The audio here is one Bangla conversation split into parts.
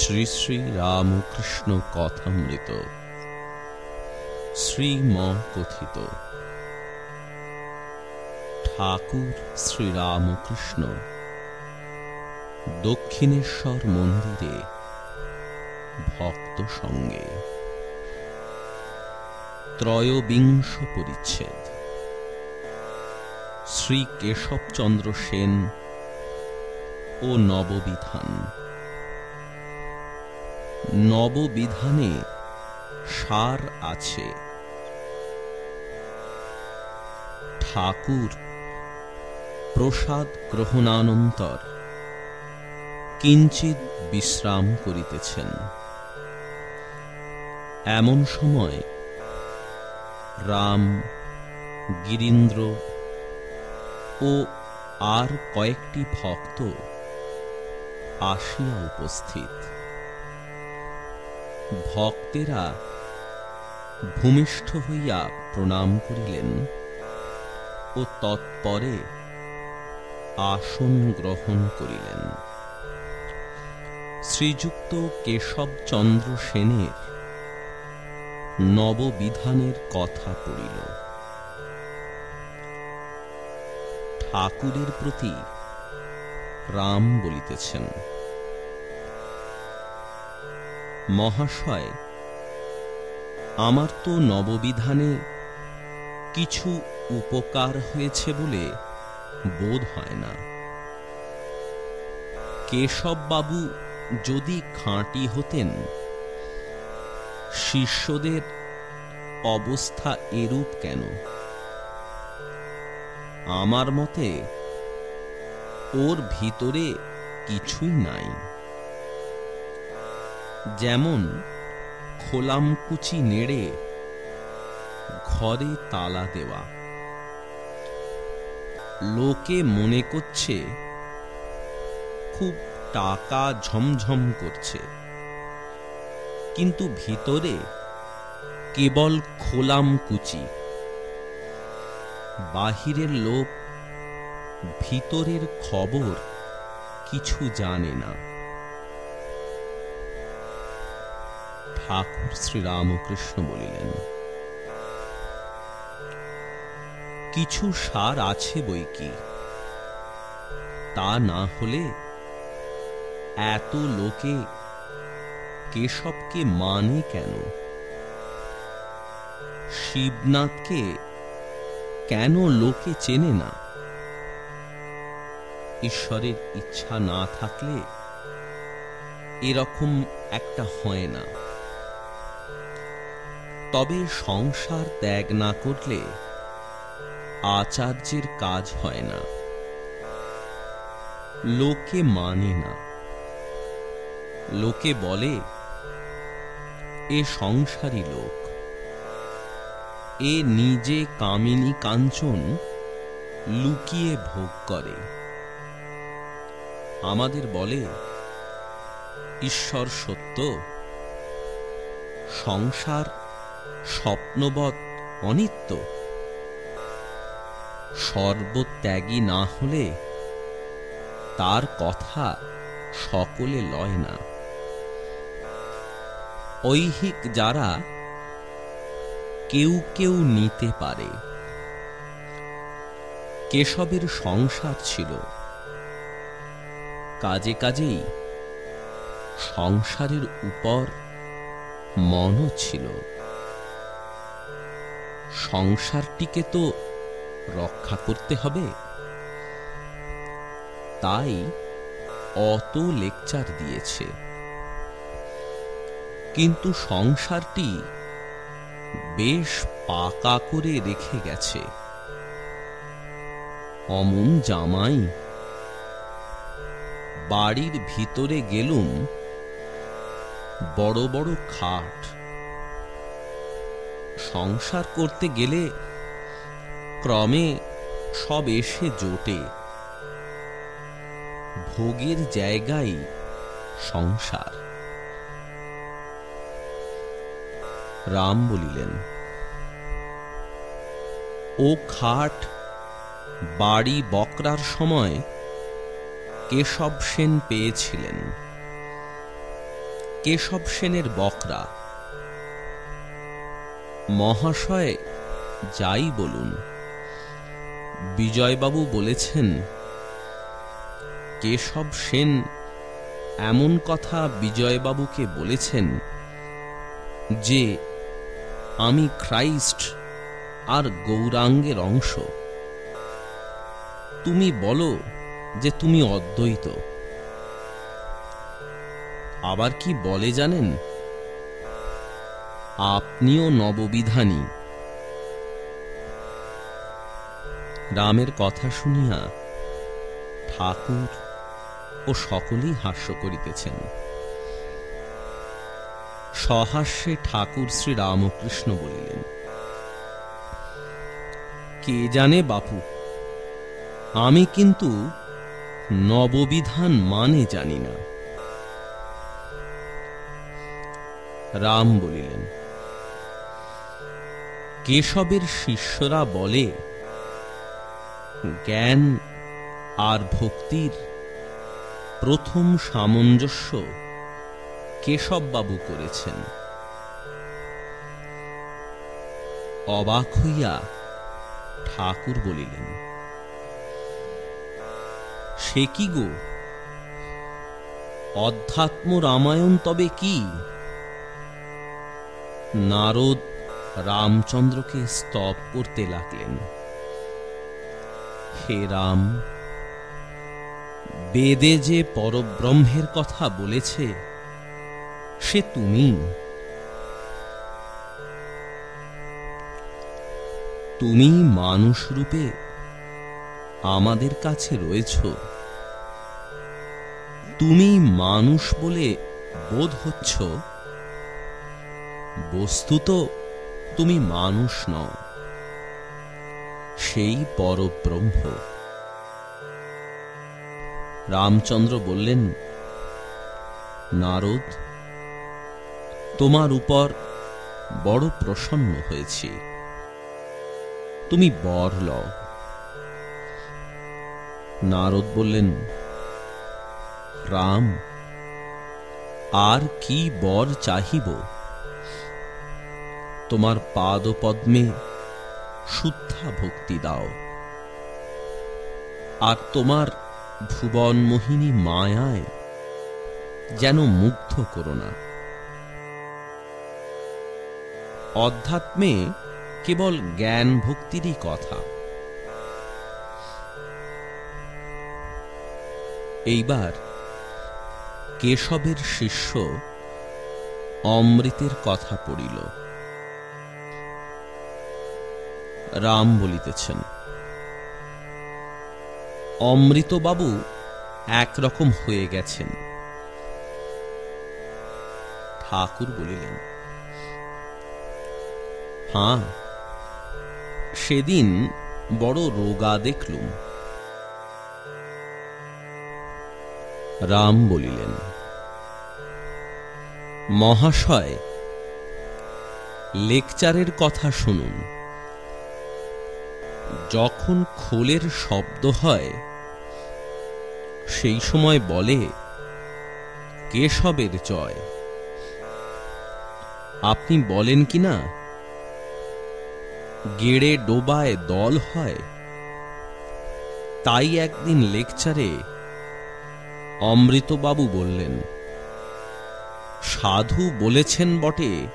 শ্রী শ্রী রামকৃষ্ণ কথামৃত। শ্রীম কথিত ঠাকুর শ্রীরামকৃষ্ণ, দক্ষিণেশ্বর মন্দিরে ভক্ত সঙ্গে। ত্রয়োবিংশ পরিচ্ছেদ। শ্রী কেশবচন্দ্র সেন ও নববিধান। নববিধানে সার আছে। ঠাকুর, প্রসাদ গ্রহণানন্তর কিঞ্চিত বিশ্রাম করিতেছেন। এমন সময় রাম, গিরীন্দ্র ও আর কয়েকটি ভক্ত আসিয়া উপস্থিত। ভক্তেরা ভূমিষ্ঠ হইয়া প্রণাম করিলেন ও তৎপরে আসন গ্রহণ করিলেন। শ্রীযুক্ত কেশবচন্দ্র সেনের নববিধানের কথা পড়িল। ঠাকুরের প্রতি রাম বলিতেছেন মহাশয়, আমার তো নববিধানে কিছু উপকার হয়েছে বলে বোধ হয় না। কেশববাবু যদি খাঁটি হতেন, শিষ্যদের অবস্থা এরূপ কেন? আমার মতে, ওর ভিতরে কিছুই নাই। যেমন খোলামকুচি নেড়ে ঘরে তালা দেওয়া। লোকে মনে করছে, খুব টাকা ঝমঝম করছে। কিন্তু ভিতরে কেবল খোলামকুচি। বাহিরের লোক ভিতরের খবর কিছু জানে না। ঠাকুর শ্রীরামকৃষ্ণ বলিলেন, কিছু সার আছে বই কি? তা না হলে এত লোকে কেশবকে মানে কেন? শিবনাথকে কেন লোকে চেনে না? ঈশ্বরের ইচ্ছা না থাকলে এরকম একটা হয় না। তবে সংসার ত্যাগ না করলে আচার্যের কাজ হয় না। লোকে মানে না। লোকে বলে, এ সংসারী লোক, এ নিজে কামিনী কাঞ্চন লুকিয়ে ভোগ করে। আমাদের বলে, ঈশ্বর সত্য, সংসার স্বপ্নবৎ অনিত্য। সর্বত্যাগী না হলে তার কথা সকলে লয় না। ঐহিক যারা কেউ কেউ নিতে পারে। কেশবের সংসার ছিল। কাজে কাজেই সংসারের উপর মনও ছিল। সংসারটিকে তো রক্ষা করতে হবে। তাই অত লেকচার দিয়েছে। কিন্তু সংসারটি বেশ পাকা করে রেখে গেছে। অমন জামাই। বাড়ির ভিতরে গেলুম বড় বড় খাট। সংসার করতে গেলে ক্রমে সব এসে জোটে। ভোগের জায়গায় সংসার। রাম বলিলেন, ও খাট বাড়ি বকরার সময় কেশব সেন পেয়েছিলেন। কেশব সেনের বকরা মহাশয়, যাই বলুন। বিজয়বাবু বলেছেন, কেশব সেন এমন কথা বিজয়বাবুকে বলেছেন যে, আমি খ্রাইস্ট আর গৌরাঙ্গের অংশ। তুমি বলো যে তুমি অদ্বৈত। আবার কি বলে জানেন? আপনিও নববিধানী। রামের কথা শুনিয়া ঠাকুর ও সকলেই হাস্য করিতেছেন। সহাস্যে ঠাকুর শ্রী রামকৃষ্ণ বলিলেন, কে জানে বাপু, আমি কিন্তু নববিধান মানে জানি না। রাম বলিলেন কেশবের শিষ্যরা বলে, জ্ঞান আর ভক্তির প্রথম সামঞ্জস্য কেশববাবু করেছেন। অবাক হইয়া ঠাকুর বলিলেন, সে কি গো? অধ্যাত্ম রামায়ণ তবে কি? নারদ রামচন্দ্রকে স্তব করতে লাগলেন। হে রাম, বেদে যে পরব্রহ্মের কথা বলেছে, সে তুমি। তুমি মানুষ রূপে আমাদের কাছে রয়েছ। তুমি মানুষ বলে বোধ হচ্ছ। বস্তুত তুমি মানুষ নও, সেই পরব্রহ্ম। রামচন্দ্র বললেন, নারদ, তোমার উপর বড় প্রসন্ন হয়েছি। তুমি বর লও। নারদ বললেন, রাম, আর কি বর চাহিব? তোমার পাদপদ্মে শুদ্ধা ভক্তি দাও। আর তোমার ভুবন মোহিনী মায়ায় যেন মুগ্ধ করো না। অধ্যাত্মে কেবল জ্ঞান ভক্তিরই কথা। এইবার কেশবের শিষ্য অমৃতের কথা পড়িল। রাম বলিতেছেন, অমৃতবাবু একরকম হয়ে গেছেন। ঠাকুর বলিলেন, হাঁ, সেদিন বড় রোগা দেখলুম। রাম বলিলেন, মহাশয়, লেকচারের কথা শুনুন। যখন খোলের শব্দ হয়, সেই সময় বলে, কেশবের জয়। আপনি বলেন কি না? গেড়ে ডোবায় দল হয়। তাই একদিন লেকচারে অমৃতবাবু বললেন, সাধু বলেছেন বটে,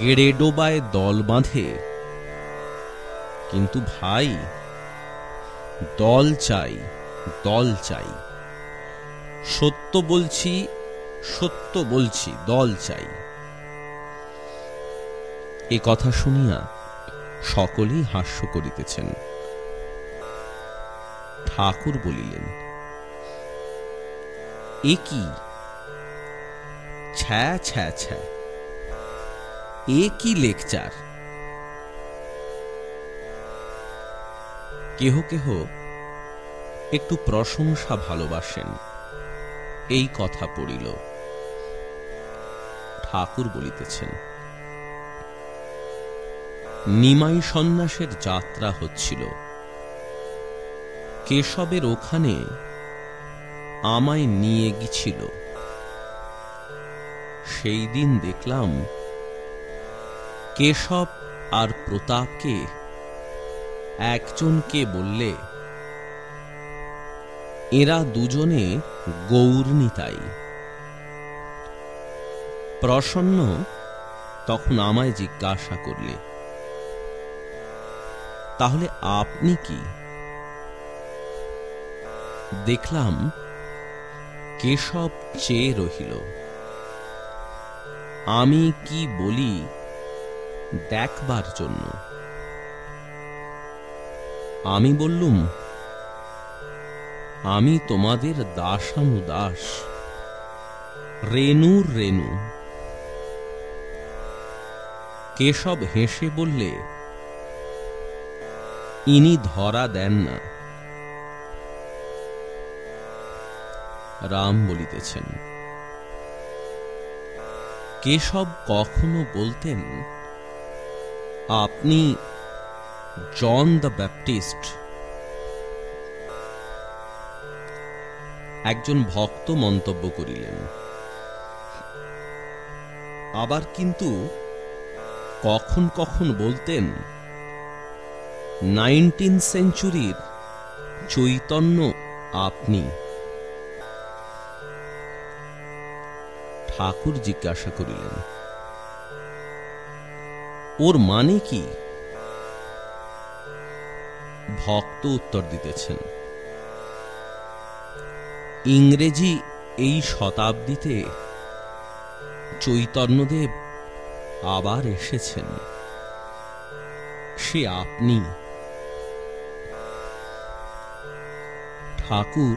গেড়ে ডোবায় দল বাঁধে। কিন্তু ভাই, দল চাই দল চাই। সত্য বলছি সত্য বলছি, দল চাই। এ কথা শুনিয়া সকলেই হাস্য করিতেছেন। ঠাকুর বলিলেন, এ কি? ছ্যা ছ্যা ছ্যা। এ কি লেকচার? কেহ কেহ একটু প্রশংসা ভালোবাসেন। এই কথা পড়িল। ঠাকুর বলিতেছেন, নিমাই সন্ন্যাসের যাত্রা হচ্ছিল। কেশবের ওখানে আমায় নিয়ে গিছিল সেই দিন দেখলাম কেশব আর প্রতাপকে একজনকে বললে, এরা দুজনে গৌরনিতাই প্রসন্ন তখন আমায় জিজ্ঞাসা করলে, তাহলে আপনি কি? দেখলাম, কেশব চেয়ে রহিল, আমি কি বলি দেখবার জন্য? আমি বললুম, আমি তোমাদের দাসানুদাস। রেনুর রেনু কেশব হেসে বললে, ইনি ধরা দেন না। রাম বলিতেছেন, কেশব কখনো বলতেন, আপনি জন দ্য ব্যাপটিস্ট একজন ভক্ত মন্তব্য করিলেন, আবার কিন্তু কখন কখন বলতেন, নাইনটিন সেঞ্চুরির চৈতন্য আপনি। ঠাকুর জিজ্ঞাসা করিলেন, ওর মানে কি? ভক্ত উত্তর দিতেছেন। ইংরেজি এই শতাব্দীতে চৈতন্যদেব আবার এসেছেন। সে আপনি। ঠাকুর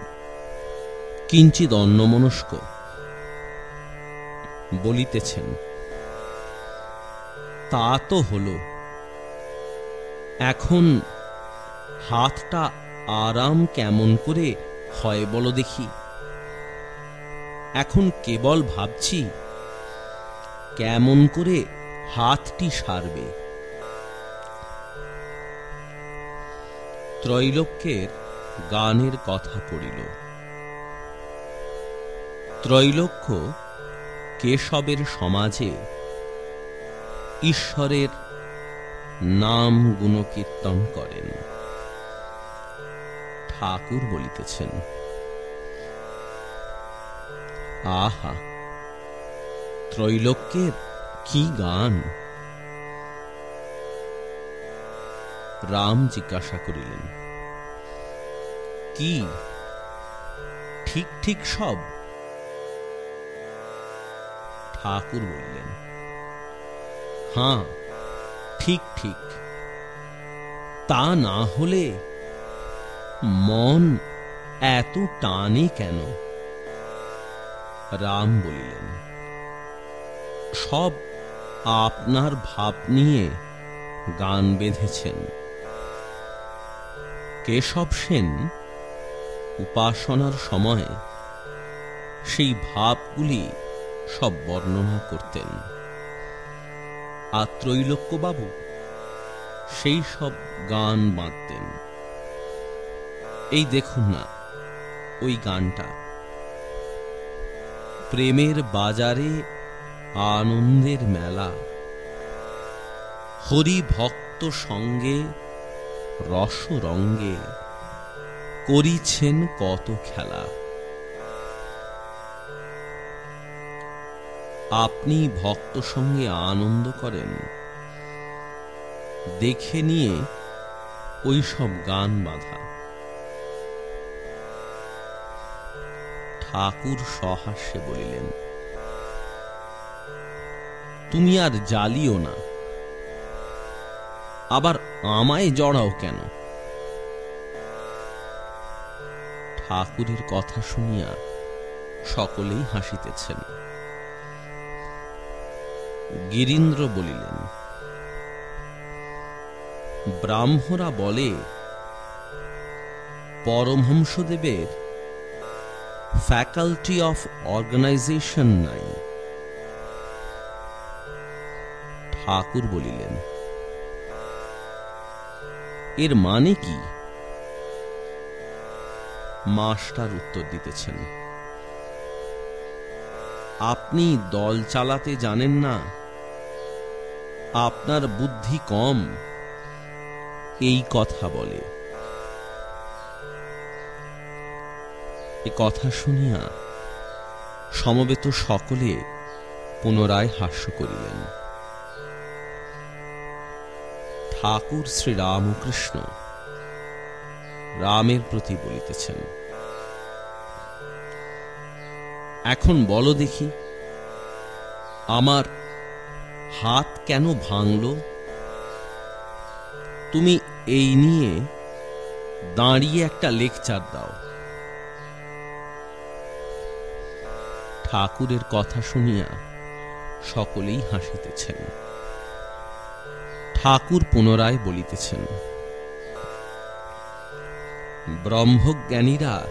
কিঞ্চিত অন্যমনস্ক বলিতেছেন, তা তো হলো। এখন হাতটা আরাম কেমন করে হয় বলো দেখি। এখন কেবল ভাবছি, কেমন করে হাতটি সারবে। ত্রৈলোক্যের গানের কথা পড়িল। ত্রৈলোক্য কেশবের সমাজে ঈশ্বরের নাম গুণকীর্তন করেন। ঠাকুর বলিতেছেন। আহা ত্রৈলোক্যের কি গান? রাম জিজ্ঞাসা করিলেন, কি? ঠিক ঠিক সব? ঠাকুর বললেন হাঁ ঠিক ঠিক। তা না হলে মন এত টানে কেন? রাম বলিলেন, সব আপনার ভাব নিয়ে গান বেঁধেছেন। কেশব সেন উপাসনার সময় সেই ভাবগুলি সব বর্ণনা করতেন। আর ত্রৈলোক্যবাবু সেই সব গান বাঁধতেন। এই দেখুন না, ওই গানটা। প্রেমের বাজারে আনন্দের মেলা। হরি ভক্ত সঙ্গে, রস রঙ্গে করিছেন কত খেলা। আপনি ভক্ত সঙ্গে আনন্দ করেন, দেখে নিয়ে ওই সব গান বাঁধা। ঠাকুর সহাস্যে বলিলেন, তুমি আর জ্বালিও না। আবার আমায় জড়াও কেন? ঠাকুরের কথা শুনিয়া সকলেই হাসিতেছেন। গিরীন্দ্র বলিলেন, ব্রাহ্মরা বলে, পরমহংসদেবের ফ্যাকাল্টি অফ অর্গানাইজেশন নাই। ঠাকুর বলিলেন, এর মানে কি? মাস্টার উত্তর দিতেছেন, আপনি দল চালাতে জানেন না, আপনার বুদ্ধি কম, এই কথা বলে। এ কথা শুনিয়া সমবেত সকলে পুনরায় হাস্য করিলেন। ঠাকুর শ্রী রামকৃষ্ণ রামের প্রতি বলিতেছেন, এখন বলো দেখি, আমার হাত কেন ভাঙল? তুমি এই নিয়ে দাঁড়িয়ে একটা লেকচার দাও। ঠাকুরের কথা শুনিয়া সকলেই হাসিতেছেন। ঠাকুর পুনরায় বলিতেছেন, ব্রহ্মজ্ঞানীরা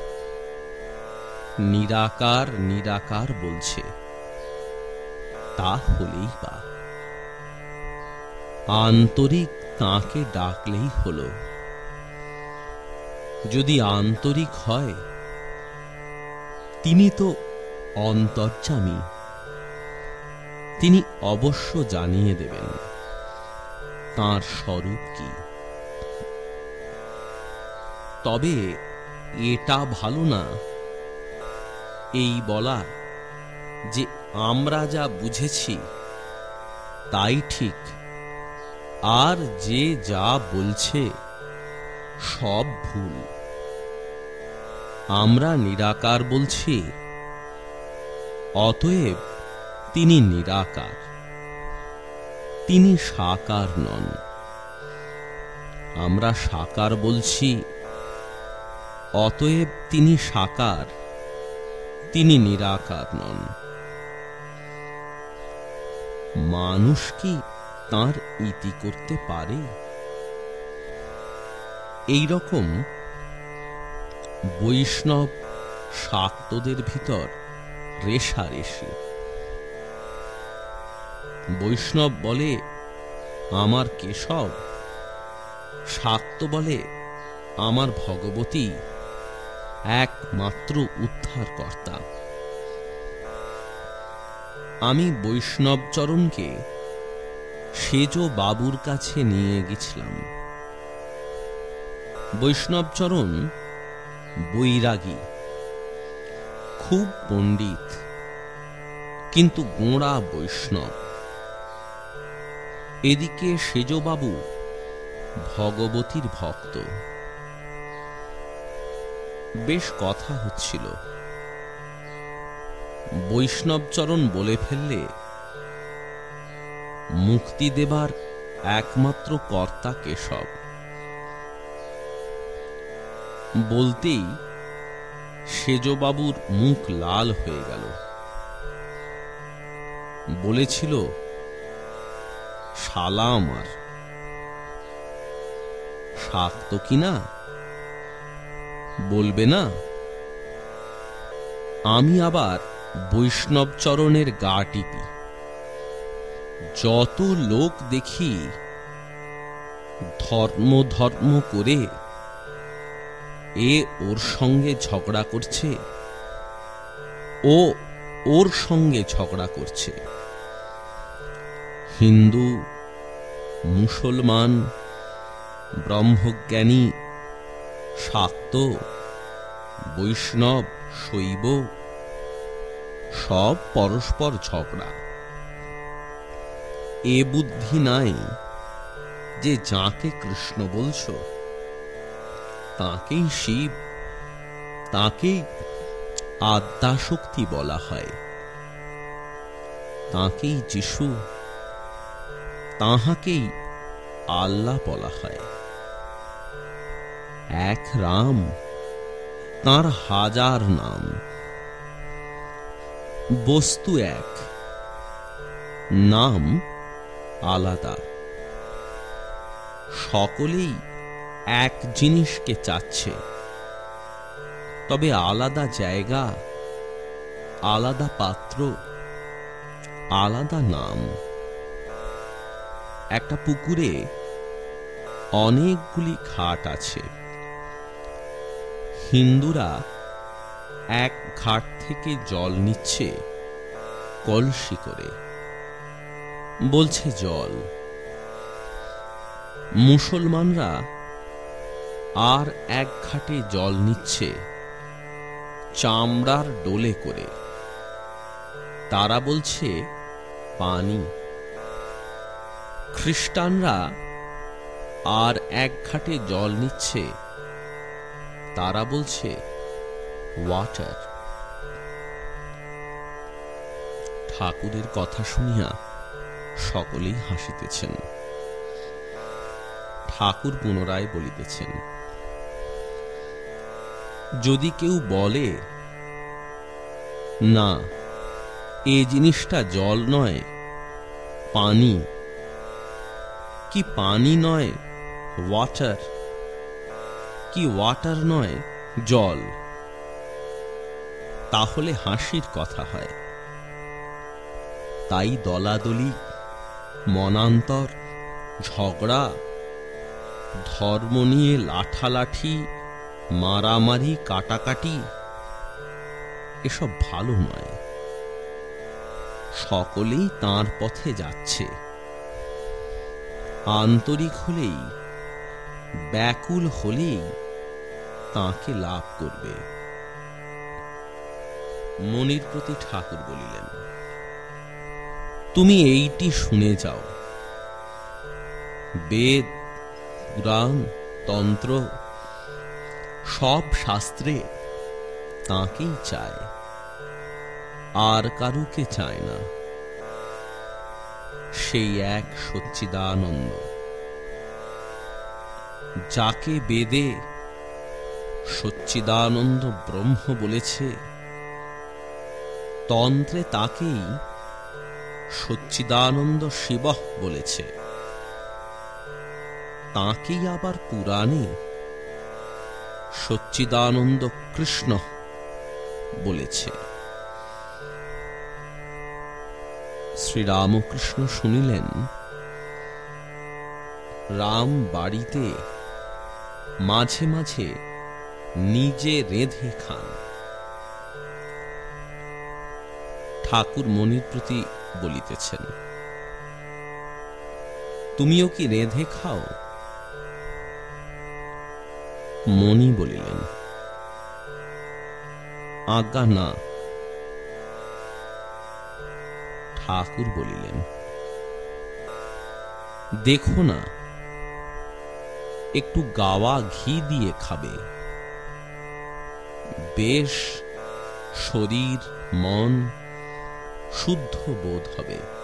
নিরাকার নিরাকার বলছে, তা হলেই বা। আন্তরিক তাকে ডাকলেই হলো। যদি আন্তরিক হয়, তিনি তো অন্তর্যামী। তিনি অবশ্য জানিয়ে দেবেন, তার স্বরূপ কি। তবে এটা ভালো না, এই বলা যে আমরা যা বুঝেছি, তাই ঠিক। আর যে যা বলছে, সব ভুল। আমরা নিরাকার বলছি অতএব তিনি নিরাকার, তিনি সাকার নন। আমরা সাকার বলছি, অতএব তিনি সাকার, তিনি নিরাকার নন। মানুষ কি তার ইতি করতে পারে? এই রকম বৈষ্ণব শাক্তদের ভিতর রেশারেশি বৈষ্ণব বলে, আমার কেশব শাক্ত বলে, আমার ভগবতী একমাত্র উদ্ধারকর্তা। আমি বৈষ্ণবচরণকে সেজ বাবুর কাছে নিয়ে গেছিলাম। বৈষ্ণবচরণ বৈরাগী। খুব পণ্ডিত, কিন্তু গোঁড়া বৈষ্ণব। এদিকে সেজবাবু ভগবতীর ভক্ত। বেশ কথা হচ্ছিল। বৈষ্ণবচরণ বলে ফেললে মুক্তি দেবার একমাত্র কর্তা কেশব। বলতেই সেজবাবুর মুখ লাল হয়ে গেল। বলেছিল, শালা আমার শাক্ত কিনা? বলবে না? আমি আবার বৈষ্ণব চরণের গা টিপি। যত লোক দেখি ধর্ম ধর্ম করে এ ওর সঙ্গে ঝগড়া করছে। ও ওর সঙ্গে ঝগড়া করছে। হিন্দু, মুসলমান, ব্রহ্মজ্ঞানী, শাক্ত, বৈষ্ণব, শৈব, সব পরস্পর ঝগড়া। এ বুদ্ধি নাই যে যাকে কৃষ্ণ বলছ তাকেই শিব তাকেই আদ্যাশক্তি বলা হয়। তাকেই যিশু তাহাকেই আল্লাহ বলা হয়। এক রাম, তার হাজার নাম। বস্তু এক, নাম আলাদা। সকলেই এক জিনিসকে চাচ্ছে। তবে আলাদা জায়গা, আলাদা পাত্র, আলাদা নাম। একটা পুকুরে অনেকগুলি ঘাট আছে। হিন্দুরা এক ঘাট থেকে জল নিচ্ছে, কলসি করে। বলছে জল। মুসলমানরা আর এক ঘাটে জল নিচ্ছে, চামড়ার ডোলে করে। তারা বলছে, পানি। খ্রিস্টানরা আর এক ঘাটে জল নিচ্ছে, তারা বলছে, ওয়াটার। ঠাকুরের কথা শুনিয়া সকলেই হাসিতেছেন। ঠাকুর পুনরায় বলিতেছেন যদি কেউ বলে, না, এ জিনিসটা জল নয়, পানি। কি পানি নয় ওয়াটার কি ওয়াটার নয়, জল? তাহলে হাসির কথা হয়। তাই দলাদলি, মনান্তর, ঝগড়া, ধর্ম নিয়ে লাঠালাঠি মারামারি, কাটাকাটি, এসব ভালো নয়। সকলেই তার পথে যাচ্ছে। আন্তরিক হলেই, ব্যাকুল হলেই তাকে লাভ করবে। মনির প্রতি ঠাকুর বলিলেন, তুমি এইটি শুনে যাও। বেদ, পুরাণ, তন্ত্র সব শাস্ত্রে তাকেই চায়, আর কারুকে চায় না। সেই এক সচ্চিদানন্দ, যাকে বেদে সচ্চিদানন্দ ব্রহ্ম বলেছে, তন্ত্রে তাকেই সচ্চিদানন্দ শিব বলেছে। তাকেই আবার পুরাণে সচ্চিদানন্দ কৃষ্ণ বলেছে। শ্রীরামকৃষ্ণ শুনিলেন, রাম বাড়িতে মাঝে মাঝে নিজে রেধে খান। ঠাকুর মনির প্রতি বলিতেছেন, তুমিও কি রেধে খাও? মণি বলিলেন, আজ্ঞা, না। ঠাকুর বলিলেন, দেখো না, একটু গাওয়া ঘি দিয়ে খাবে। বেশ শরীর, মন শুদ্ধ বোধ হবে।